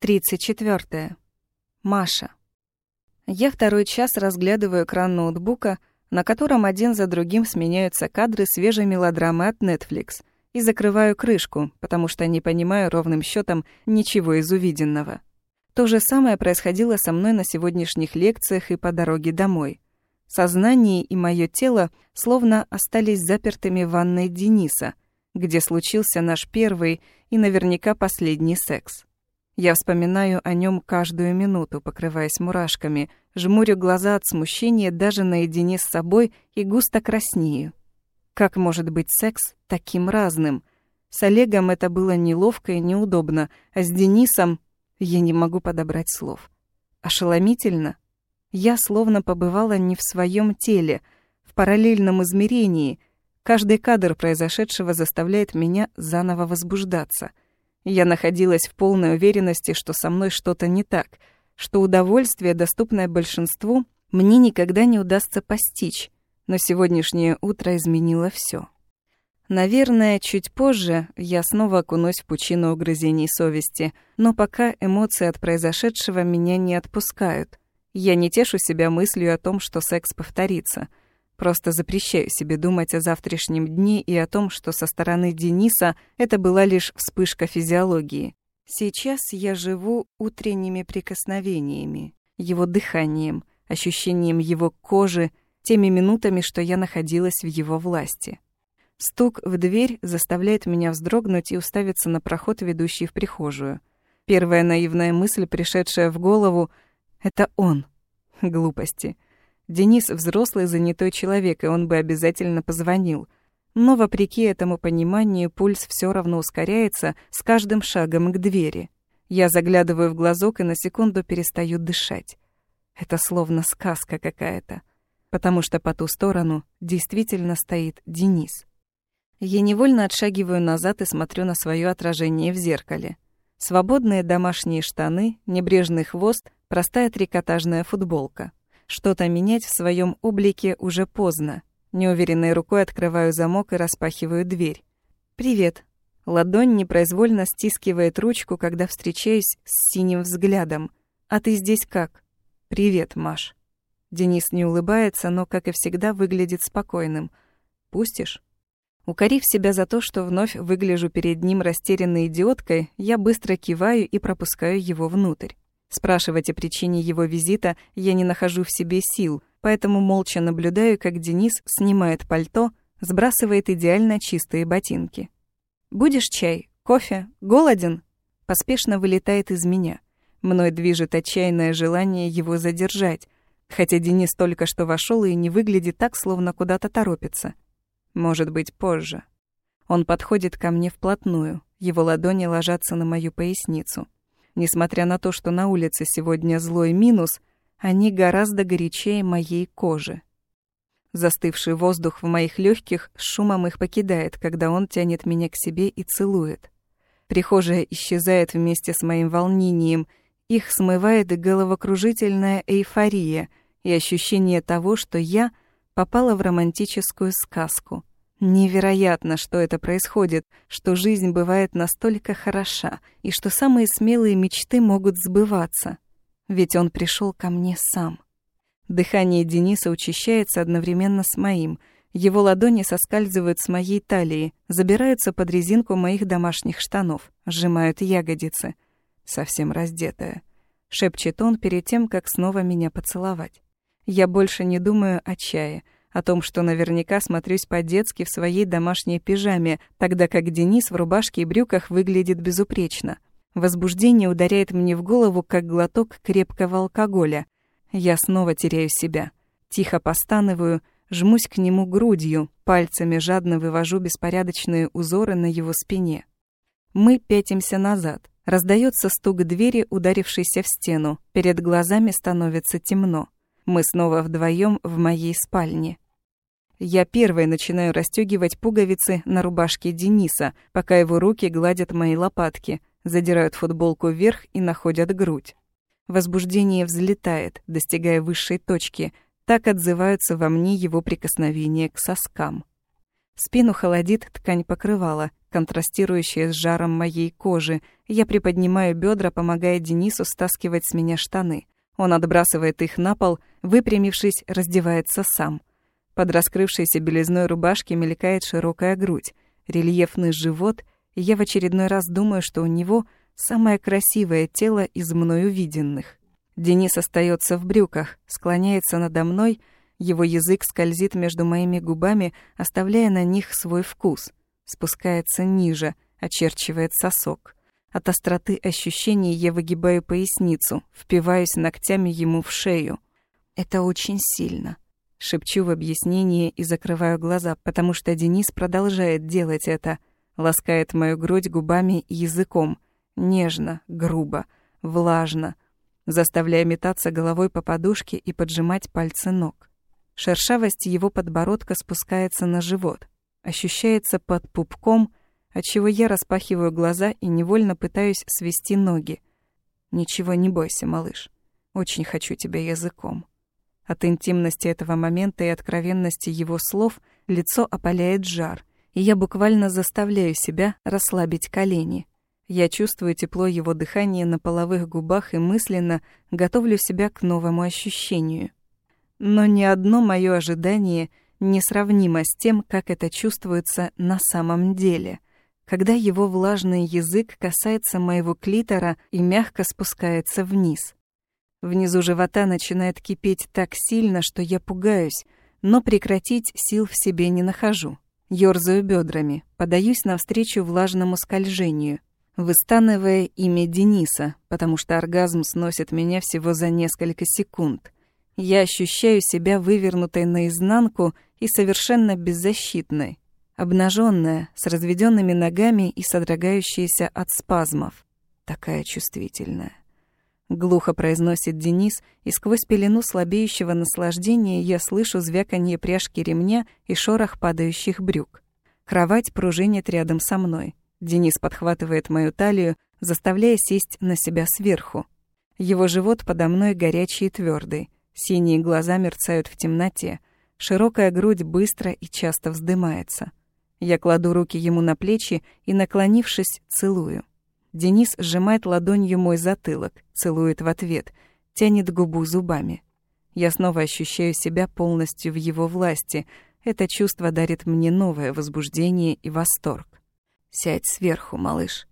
34. Маша. Я второй час разглядываю экран ноутбука, на котором один за другим сменяются кадры свежей мелодрамы от Netflix, и закрываю крышку, потому что не понимаю ровным счетом ничего из увиденного. То же самое происходило со мной на сегодняшних лекциях и по дороге домой. Сознание и мое тело словно остались запертыми в ванной Дениса, где случился наш первый и наверняка последний секс. Я вспоминаю о нем каждую минуту, покрываясь мурашками, жмурю глаза от смущения даже наедине с собой и густо краснею. Как может быть секс таким разным? С Олегом это было неловко и неудобно, а с Денисом я не могу подобрать слов. Ошеломительно. Я словно побывала не в своем теле, в параллельном измерении. Каждый кадр произошедшего заставляет меня заново возбуждаться — я находилась в полной уверенности, что со мной что-то не так, что удовольствие, доступное большинству, мне никогда не удастся постичь, но сегодняшнее утро изменило все. Наверное, чуть позже я снова окунусь в пучину угрызений совести, но пока эмоции от произошедшего меня не отпускают. Я не тешу себя мыслью о том, что секс повторится — Просто запрещаю себе думать о завтрашнем дне и о том, что со стороны Дениса это была лишь вспышка физиологии. Сейчас я живу утренними прикосновениями, его дыханием, ощущением его кожи, теми минутами, что я находилась в его власти. Стук в дверь заставляет меня вздрогнуть и уставиться на проход, ведущий в прихожую. Первая наивная мысль, пришедшая в голову, — это он. Глупости. Денис взрослый занятой человек, и он бы обязательно позвонил. Но вопреки этому пониманию пульс все равно ускоряется с каждым шагом к двери. Я заглядываю в глазок и на секунду перестаю дышать. Это словно сказка какая-то, потому что по ту сторону действительно стоит Денис. Я невольно отшагиваю назад и смотрю на свое отражение в зеркале. Свободные домашние штаны, небрежный хвост, простая трикотажная футболка. Что-то менять в своем облике уже поздно. Неуверенной рукой открываю замок и распахиваю дверь. «Привет». Ладонь непроизвольно стискивает ручку, когда встречаюсь с синим взглядом. «А ты здесь как?» «Привет, Маш». Денис не улыбается, но, как и всегда, выглядит спокойным. «Пустишь?» Укорив себя за то, что вновь выгляжу перед ним растерянной идиоткой, я быстро киваю и пропускаю его внутрь. Спрашивать о причине его визита я не нахожу в себе сил, поэтому молча наблюдаю, как Денис снимает пальто, сбрасывает идеально чистые ботинки. «Будешь чай? Кофе? Голоден?» Поспешно вылетает из меня. Мной движет отчаянное желание его задержать, хотя Денис только что вошел и не выглядит так, словно куда-то торопится. Может быть, позже. Он подходит ко мне вплотную, его ладони ложатся на мою поясницу. Несмотря на то, что на улице сегодня злой минус, они гораздо горячее моей кожи. Застывший воздух в моих легких шумом их покидает, когда он тянет меня к себе и целует. Прихожая исчезает вместе с моим волнением, их смывает головокружительная эйфория и ощущение того, что я попала в романтическую сказку. Невероятно, что это происходит, что жизнь бывает настолько хороша, и что самые смелые мечты могут сбываться. Ведь он пришел ко мне сам. Дыхание Дениса учащается одновременно с моим. Его ладони соскальзывают с моей талии, забираются под резинку моих домашних штанов, сжимают ягодицы. Совсем раздетая. Шепчет он перед тем, как снова меня поцеловать. Я больше не думаю о чае — о том, что наверняка смотрюсь по-детски в своей домашней пижаме, тогда как Денис в рубашке и брюках выглядит безупречно. Возбуждение ударяет мне в голову, как глоток крепкого алкоголя. Я снова теряю себя. Тихо постанываю, жмусь к нему грудью, пальцами жадно вывожу беспорядочные узоры на его спине. Мы пятимся назад. Раздается стук двери, ударившейся в стену. Перед глазами становится темно. Мы снова вдвоем в моей спальне. Я первой начинаю расстегивать пуговицы на рубашке Дениса, пока его руки гладят мои лопатки, задирают футболку вверх и находят грудь. Возбуждение взлетает, достигая высшей точки. Так отзываются во мне его прикосновения к соскам. Спину холодит ткань покрывала, контрастирующая с жаром моей кожи. Я приподнимаю бедра, помогая Денису стаскивать с меня штаны. Он отбрасывает их на пол, выпрямившись, раздевается сам. Под раскрывшейся белизной рубашки мелькает широкая грудь, рельефный живот, и я в очередной раз думаю, что у него самое красивое тело из мною виденных. Денис остается в брюках, склоняется надо мной, его язык скользит между моими губами, оставляя на них свой вкус, спускается ниже, очерчивает сосок. От остроты ощущений я выгибаю поясницу, впиваюсь ногтями ему в шею. Это очень сильно. Шепчу в объяснение и закрываю глаза, потому что Денис продолжает делать это. Ласкает мою грудь губами и языком. Нежно, грубо, влажно. Заставляя метаться головой по подушке и поджимать пальцы ног. Шершавость его подбородка спускается на живот. Ощущается под пупком, отчего я распахиваю глаза и невольно пытаюсь свести ноги. Ничего не бойся, малыш. Очень хочу тебя языком. От интимности этого момента и откровенности его слов лицо опаляет жар, и я буквально заставляю себя расслабить колени. Я чувствую тепло его дыхания на половых губах и мысленно готовлю себя к новому ощущению. Но ни одно мое ожидание не сравнимо с тем, как это чувствуется на самом деле, когда его влажный язык касается моего клитора и мягко спускается вниз. Внизу живота начинает кипеть так сильно, что я пугаюсь, но прекратить сил в себе не нахожу. Ёрзаю бедрами, подаюсь навстречу влажному скольжению, выстанывая имя Дениса, потому что оргазм сносит меня всего за несколько секунд. Я ощущаю себя вывернутой наизнанку и совершенно беззащитной, обнаженная, с разведенными ногами и содрогающаяся от спазмов. Такая чувствительная. Глухо произносит Денис, и сквозь пелену слабеющего наслаждения я слышу звяканье пряжки ремня и шорох падающих брюк. Кровать пружинит рядом со мной. Денис подхватывает мою талию, заставляя сесть на себя сверху. Его живот подо мной горячий и твердый. Синие глаза мерцают в темноте. Широкая грудь быстро и часто вздымается. Я кладу руки ему на плечи и, наклонившись, целую. Денис сжимает ладонью мой затылок, целует в ответ, тянет губу зубами. Я снова ощущаю себя полностью в его власти. Это чувство дарит мне новое возбуждение и восторг. «Сядь сверху, малыш».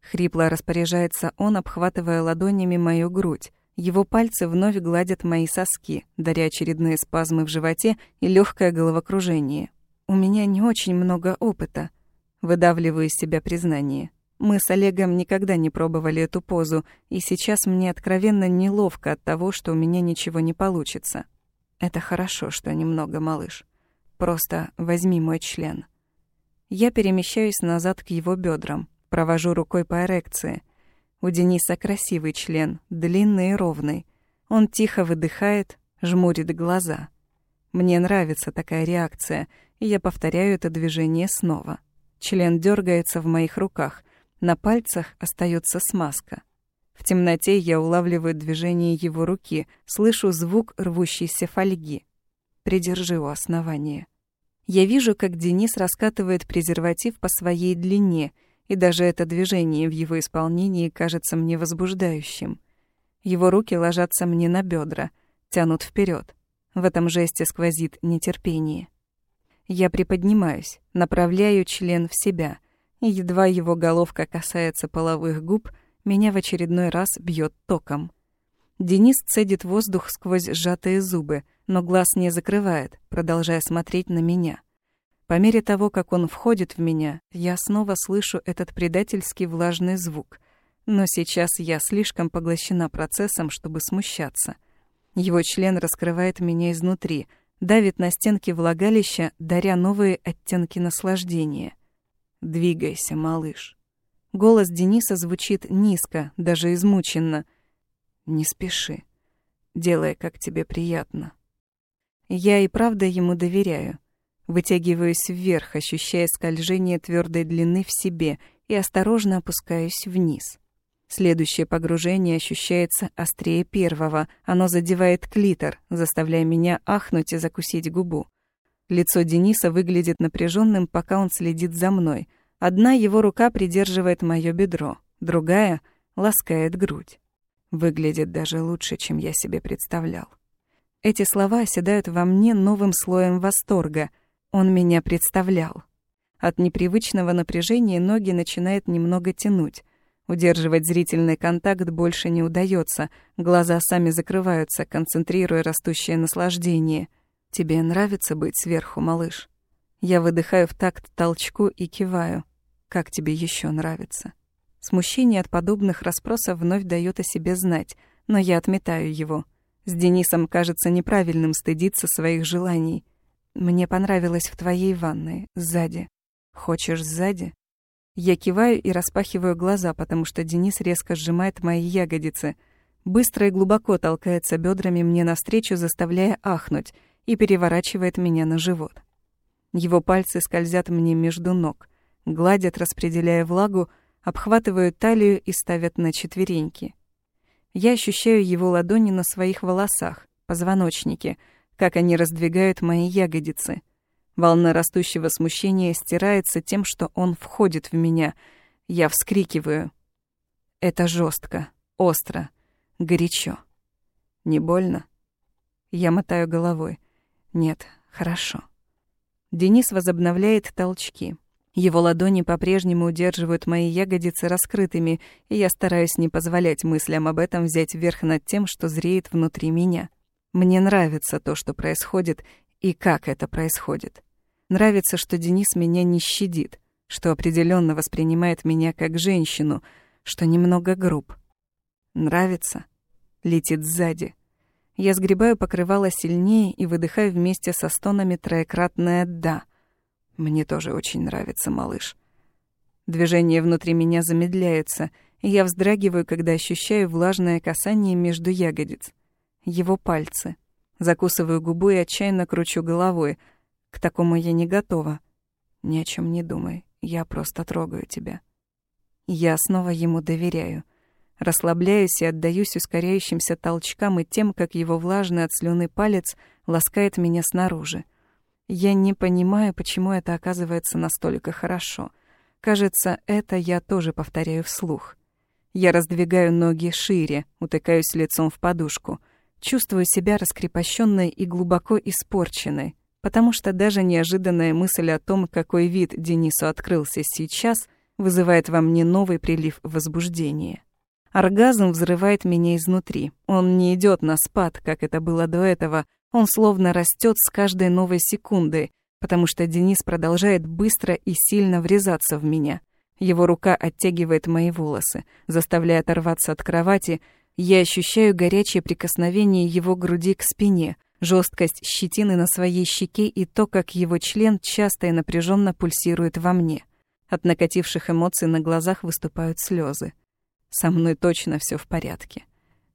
Хрипло распоряжается он, обхватывая ладонями мою грудь. Его пальцы вновь гладят мои соски, даря очередные спазмы в животе и легкое головокружение. У меня не очень много опыта. Выдавливаю из себя признание. Мы с Олегом никогда не пробовали эту позу, и сейчас мне откровенно неловко от того, что у меня ничего не получится. Это хорошо, что немного, малыш. Просто возьми мой член. Я перемещаюсь назад к его бедрам, провожу рукой по эрекции. У Дениса красивый член, длинный и ровный. Он тихо выдыхает, жмурит глаза. Мне нравится такая реакция, и я повторяю это движение снова. Член дергается в моих руках — на пальцах остается смазка. В темноте я улавливаю движение его руки, слышу звук рвущейся фольги. Придержи у основания. Я вижу, как Денис раскатывает презерватив по своей длине, и даже это движение в его исполнении кажется мне возбуждающим. Его руки ложатся мне на бедра, тянут вперед. В этом жесте сквозит нетерпение. Я приподнимаюсь, направляю член в себя, едва его головка касается половых губ, меня в очередной раз бьет током. Денис цедит воздух сквозь сжатые зубы, но глаз не закрывает, продолжая смотреть на меня. По мере того, как он входит в меня, я снова слышу этот предательский влажный звук. Но сейчас я слишком поглощена процессом, чтобы смущаться. Его член раскрывает меня изнутри, давит на стенки влагалища, даря новые оттенки наслаждения — Двигайся, малыш. Голос Дениса звучит низко, даже измученно. Не спеши. Делай, как тебе приятно. Я и правда ему доверяю. Вытягиваюсь вверх, ощущая скольжение твердой длины в себе, и осторожно опускаюсь вниз. Следующее погружение ощущается острее первого. Оно задевает клитор, заставляя меня ахнуть и закусить губу. Лицо Дениса выглядит напряженным, пока он следит за мной, Одна его рука придерживает моё бедро, другая ласкает грудь. Выглядит даже лучше, чем я себе представлял. Эти слова оседают во мне новым слоем восторга. Он меня представлял. От непривычного напряжения ноги начинает немного тянуть. Удерживать зрительный контакт больше не удается, глаза сами закрываются, концентрируя растущее наслаждение. «Тебе нравится быть сверху, малыш?» Я выдыхаю в такт толчку и киваю. «Как тебе еще нравится?» Смущение от подобных расспросов вновь дает о себе знать, но я отметаю его. С Денисом кажется неправильным стыдиться своих желаний. «Мне понравилось в твоей ванной, сзади. Хочешь сзади?» Я киваю и распахиваю глаза, потому что Денис резко сжимает мои ягодицы. Быстро и глубоко толкается бедрами мне навстречу, заставляя ахнуть, и переворачивает меня на живот. Его пальцы скользят мне между ног, гладят, распределяя влагу, обхватывают талию и ставят на четвереньки. Я ощущаю его ладони на своих волосах, позвоночнике, как они раздвигают мои ягодицы — Волна растущего смущения стирается тем, что он входит в меня. Я вскрикиваю. Это жестко, остро, горячо. Не больно? Я мотаю головой. Нет, хорошо. Денис возобновляет толчки. Его ладони по-прежнему удерживают мои ягодицы раскрытыми, и я стараюсь не позволять мыслям об этом взять верх над тем, что зреет внутри меня. Мне нравится то, что происходит, и как это происходит. Нравится, что Денис меня не щадит, что определенно воспринимает меня как женщину, что немного груб. Нравится. Летит сзади. Я сгребаю покрывало сильнее и выдыхаю вместе со стонами троекратное «да». Мне тоже очень нравится, малыш. Движение внутри меня замедляется, и я вздрагиваю, когда ощущаю влажное касание между ягодиц. Его пальцы. Закусываю губу и отчаянно кручу головой. К такому я не готова. Ни о чем не думай. Я просто трогаю тебя. Я снова ему доверяю. Расслабляюсь и отдаюсь ускоряющимся толчкам и тем, как его влажный от слюны палец ласкает меня снаружи. Я не понимаю, почему это оказывается настолько хорошо. Кажется, это я тоже повторяю вслух. Я раздвигаю ноги шире, утыкаюсь лицом в подушку — Чувствую себя раскрепощенной и глубоко испорченной, потому что даже неожиданная мысль о том, какой вид Денису открылся сейчас, вызывает во мне новый прилив возбуждения. Оргазм взрывает меня изнутри. Он не идет на спад, как это было до этого. Он словно растет с каждой новой секундой, потому что Денис продолжает быстро и сильно врезаться в меня. Его рука оттягивает мои волосы, заставляя оторваться от кровати, я ощущаю горячее прикосновение его груди к спине, жесткость щетины на своей щеке и то, как его член часто и напряженно пульсирует во мне. От накативших эмоций на глазах выступают слезы. Со мной точно все в порядке.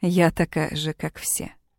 Я такая же, как все.